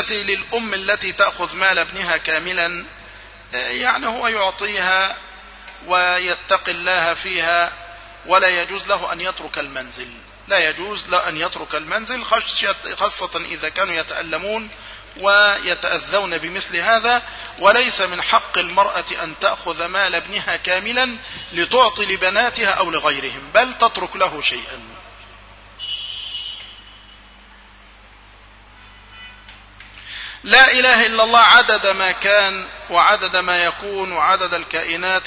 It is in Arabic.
بالنسبة للأم التي تأخذ مال ابنها كاملا يعني هو يعطيها ويتقي الله فيها ولا يجوز له أن يترك المنزل. لا يجوز له أن يترك المنزل خاصة إذا كانوا يتألمون ويتأذون بمثل هذا وليس من حق المرأة أن تأخذ مال ابنها كاملا لتعطي لبناتها أو لغيرهم بل تترك له شيئا. لا إله إلا الله عدد ما كان وعدد ما يكون وعدد الكائنات